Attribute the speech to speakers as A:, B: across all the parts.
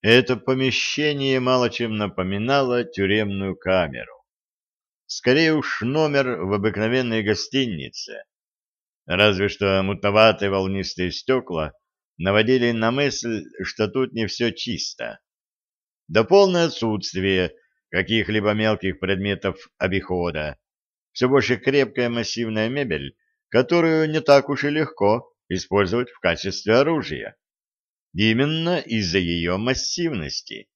A: Это помещение мало чем напоминало тюремную камеру. Скорее уж номер в обыкновенной гостинице. Разве что мутноватые волнистые стекла наводили на мысль, что тут не все чисто. Да полное отсутствие каких-либо мелких предметов обихода. Все больше крепкая массивная мебель, которую не так уж и легко использовать в качестве оружия. Именно из-за ее массивности.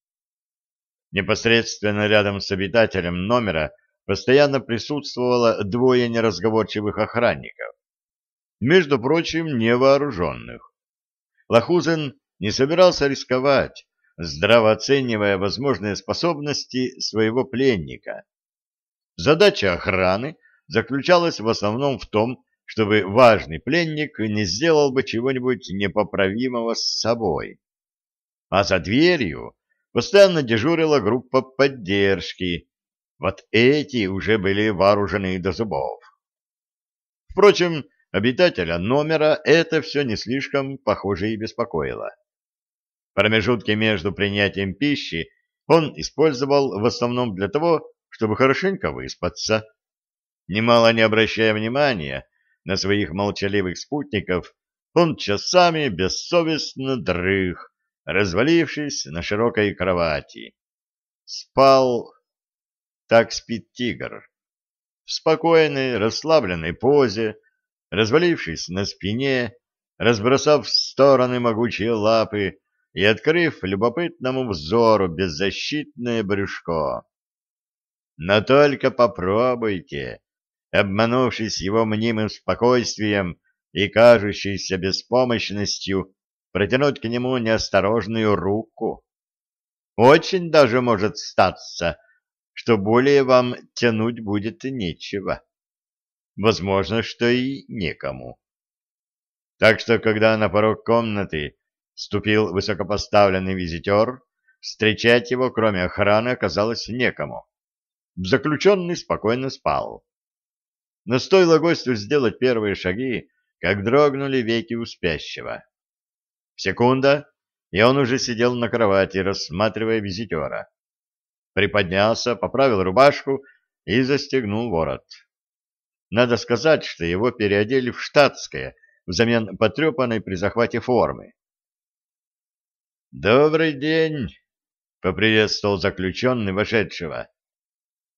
A: Непосредственно рядом с обитателем номера постоянно присутствовало двое неразговорчивых охранников. Между прочим, невооруженных. Лохузен не собирался рисковать, здраво оценивая возможные способности своего пленника. Задача охраны заключалась в основном в том, чтобы важный пленник не сделал бы чего-нибудь непоправимого с собой. А за дверью постоянно дежурила группа поддержки. Вот эти уже были вооружены до зубов. Впрочем, обитателя номера это все не слишком, похоже, и беспокоило. Промежутки между принятием пищи он использовал в основном для того, чтобы хорошенько выспаться. Немало не обращая внимания на своих молчаливых спутников, он часами бессовестно дрых, развалившись на широкой кровати. Спал, так спит тигр, в спокойной, расслабленной позе, развалившись на спине, разбросав в стороны могучие лапы и открыв любопытному взору беззащитное брюшко. Но только попробуйте обманувшись его мнимым спокойствием и кажущейся беспомощностью, протянуть к нему неосторожную руку. Очень даже может статься, что более вам тянуть будет нечего. Возможно, что и некому. Так что, когда на порог комнаты ступил высокопоставленный визитер, встречать его, кроме охраны, оказалось некому. Заключенный спокойно спал. Но стоило гостю сделать первые шаги, как дрогнули веки у спящего. Секунда, и он уже сидел на кровати, рассматривая визитера. Приподнялся, поправил рубашку и застегнул ворот. Надо сказать, что его переодели в штатское, взамен потрепанной при захвате формы. «Добрый день!» — поприветствовал заключенный вошедшего.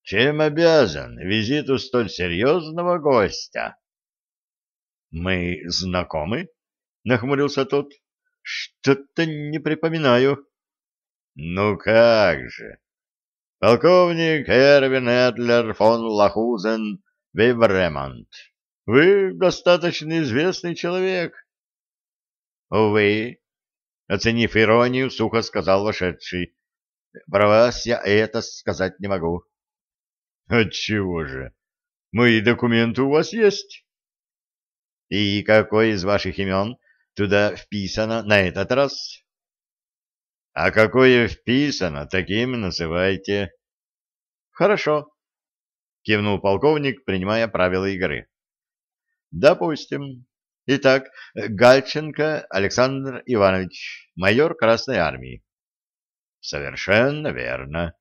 A: Чем обязан визиту столь серьезного гостя? — Мы знакомы? — нахмурился тот. — Что-то не припоминаю. — Ну как же! Полковник Эрвин Эдлер фон Лахузен Вейвремонт. Вы достаточно известный человек. — Увы, — оценив иронию, сухо сказал вошедший. — Про вас я это сказать не могу. — Отчего же? Мои документы у вас есть? И какое из ваших имен туда вписано на этот раз? А какое вписано, таким называйте. Хорошо, кивнул полковник, принимая правила игры. Допустим. Итак, Гальченко Александр Иванович, майор Красной Армии. Совершенно верно.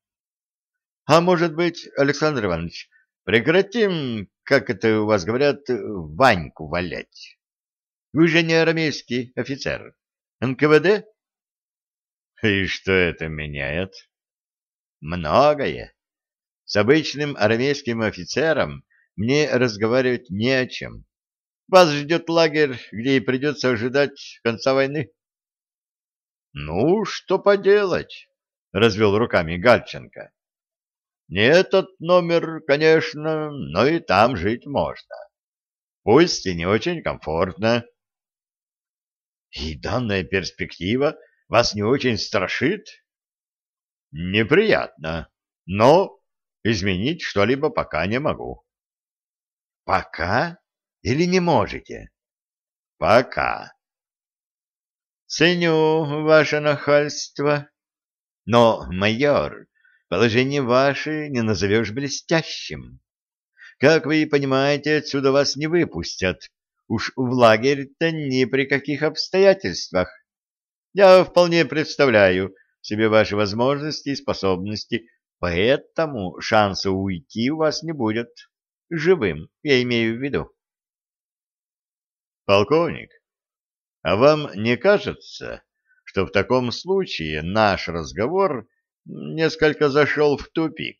A: А может быть, Александр Иванович, прекратим, как это у вас говорят, Ваньку валять? Вы же не армейский офицер. НКВД? И что это меняет? Многое. С обычным армейским офицером мне разговаривать не о чем. Вас ждет лагерь, где и придется ожидать конца войны. — Ну, что поделать? — развел руками Гальченко. Не этот номер, конечно, но и там жить можно. Пусть и не очень комфортно. И данная перспектива вас не очень страшит? Неприятно, но изменить что-либо пока не могу. Пока или не можете? Пока. Ценю ваше нахальство. Но, майор, Положение ваше не назовешь блестящим. Как вы понимаете, отсюда вас не выпустят. Уж в лагерь-то ни при каких обстоятельствах. Я вполне представляю себе ваши возможности и способности, поэтому шанса уйти у вас не будет. Живым, я имею в виду. Полковник, а вам не кажется, что в таком случае наш разговор несколько зашел в тупик?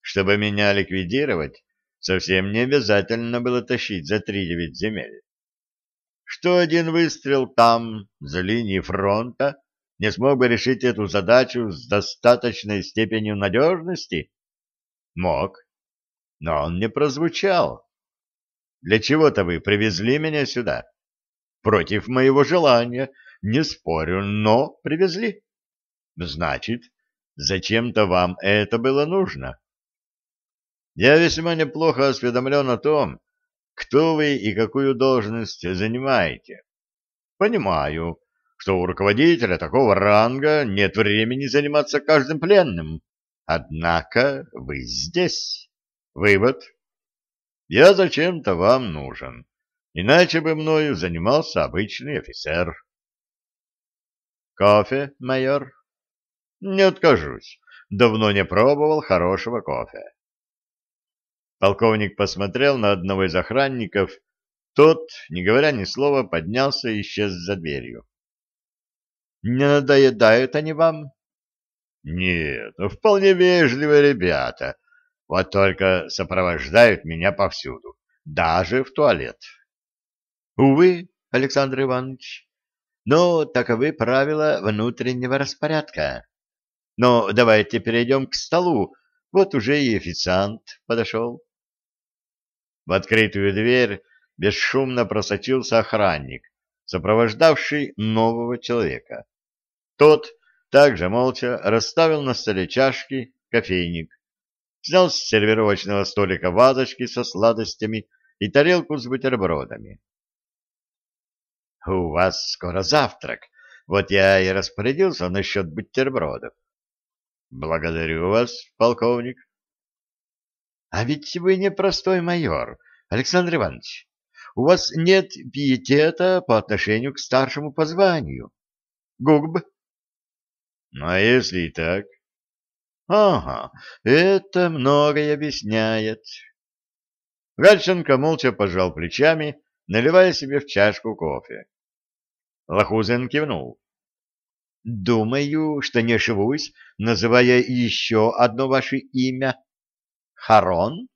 A: Чтобы меня ликвидировать, совсем не обязательно было тащить за три девять земель. Что один выстрел там, за линией фронта, не смог бы решить эту задачу с достаточной степенью надежности? Мог, но он не прозвучал. Для чего-то вы привезли меня сюда. Против моего желания, не спорю, но привезли. Значит, зачем-то вам это было нужно. Я весьма неплохо осведомлен о том, кто вы и какую должность занимаете. Понимаю, что у руководителя такого ранга нет времени заниматься каждым пленным. Однако вы здесь. Вывод я зачем-то вам нужен, иначе бы мною занимался обычный офицер. Кофе, майор? Не откажусь. Давно не пробовал хорошего кофе. Полковник посмотрел на одного из охранников. Тот, не говоря ни слова, поднялся и исчез за дверью. «Не надоедают они вам?» «Нет, вполне вежливые ребята. Вот только сопровождают меня повсюду, даже в туалет. Увы, Александр Иванович, но таковы правила внутреннего распорядка. Но давайте перейдем к столу, вот уже и официант подошел. В открытую дверь бесшумно просочился охранник, сопровождавший нового человека. Тот также молча расставил на столе чашки, кофейник, снял с сервировочного столика вазочки со сладостями и тарелку с бутербродами. — У вас скоро завтрак, вот я и распорядился насчет бутербродов. — Благодарю вас, полковник. — А ведь вы не простой майор, Александр Иванович. У вас нет пиетета по отношению к старшему по званию. Гугб? — Ну, а если и так? Ага, это многое объясняет. Гальченко молча пожал плечами, наливая себе в чашку кофе. Лохузен кивнул. Думаю, что не ошибусь, называя еще одно ваше имя. Харон?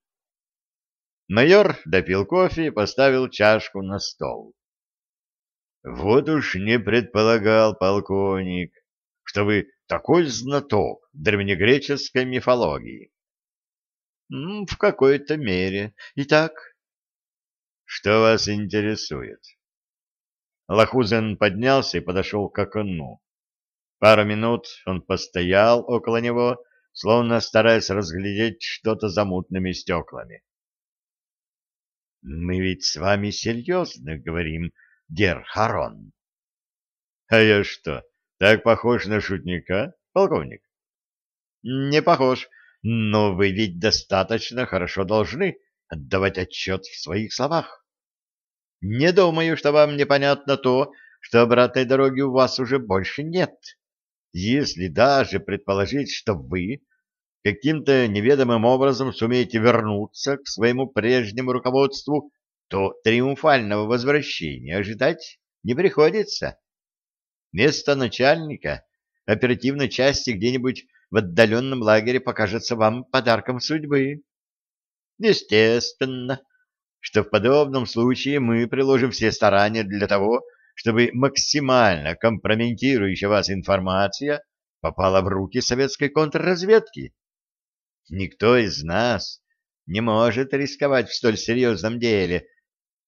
A: Майор допил кофе и поставил чашку на стол. Вот уж не предполагал полковник, что вы такой знаток древнегреческой мифологии. В какой-то мере. Итак, что вас интересует? Лохузен поднялся и подошел к окну. Пару минут он постоял около него, словно стараясь разглядеть что-то за мутными стеклами. — Мы ведь с вами серьезно говорим, Дер Харон. — А я что, так похож на шутника, полковник? Не похож, но вы ведь достаточно хорошо должны отдавать отчет в своих словах. Не думаю, что вам непонятно то, что обратной дороги у вас уже больше нет. Если даже предположить, что вы каким-то неведомым образом сумеете вернуться к своему прежнему руководству, то триумфального возвращения ожидать не приходится. Место начальника оперативной части где-нибудь в отдаленном лагере покажется вам подарком судьбы. Естественно, что в подобном случае мы приложим все старания для того, чтобы максимально компрометирующая вас информация попала в руки советской контрразведки. Никто из нас не может рисковать в столь серьезном деле.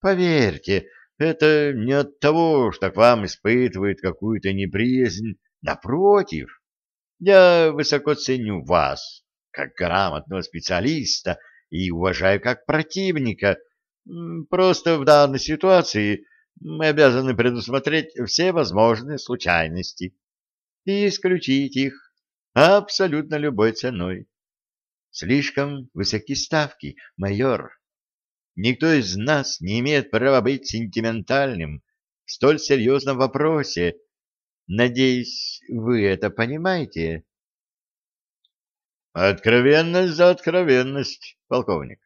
A: Поверьте, это не от того, что к вам испытывают какую-то неприязнь. Напротив, я высоко ценю вас, как грамотного специалиста, и уважаю как противника. Просто в данной ситуации мы обязаны предусмотреть все возможные случайности и исключить их абсолютно любой ценой. Слишком высоки ставки, майор. Никто из нас не имеет права быть сентиментальным в столь серьезном вопросе.
B: Надеюсь, вы это понимаете?
A: Откровенность за откровенность, полковник.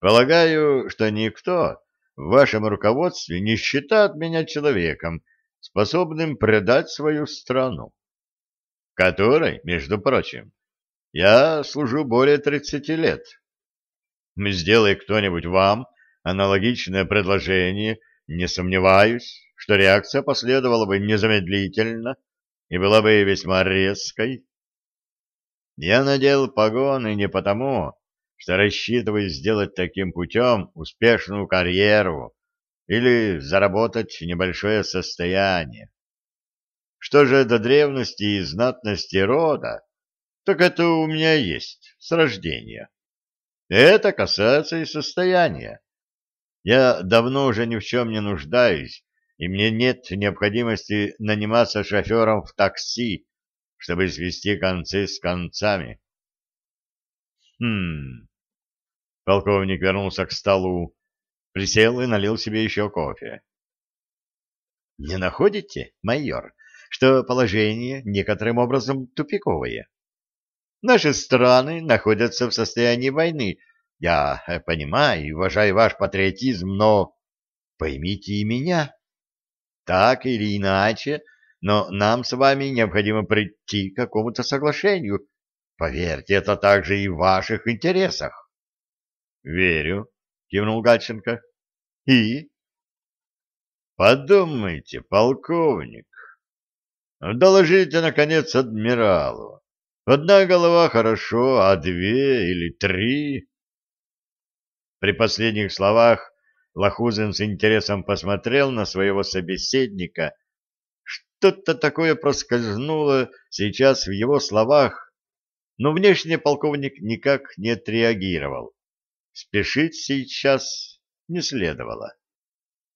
A: Полагаю, что никто в вашем руководстве не считает меня человеком, способным предать свою страну, которой, между прочим, я служу более 30 лет. Сделай кто-нибудь вам аналогичное предложение, не сомневаюсь, что реакция последовала бы незамедлительно и была бы весьма резкой. Я надел погоны не потому, что рассчитываю сделать таким путем успешную карьеру или заработать небольшое состояние. Что же до древности и знатности рода, так это у меня есть с рождения. Это касается и состояния. Я давно уже ни в чем не нуждаюсь, и мне нет необходимости наниматься шофером в такси, чтобы свести концы с концами. Хм, Полковник вернулся к столу, присел и налил себе еще кофе.
B: — Не находите, майор, что положение некоторым образом тупиковое? Наши страны находятся в состоянии войны. Я э, понимаю и уважаю ваш патриотизм, но поймите и меня. Так или иначе, но нам с вами необходимо прийти к какому-то соглашению. Поверьте, это также и в ваших интересах.
A: Верю, кивнул Гальченко.
B: И?
A: Подумайте, полковник. Доложите, наконец, адмиралу. Одна голова хорошо, а две или три... При последних словах Лохузен с интересом посмотрел на своего собеседника. Что-то такое проскользнуло сейчас в его словах, но внешне полковник никак не отреагировал. Спешить сейчас не следовало.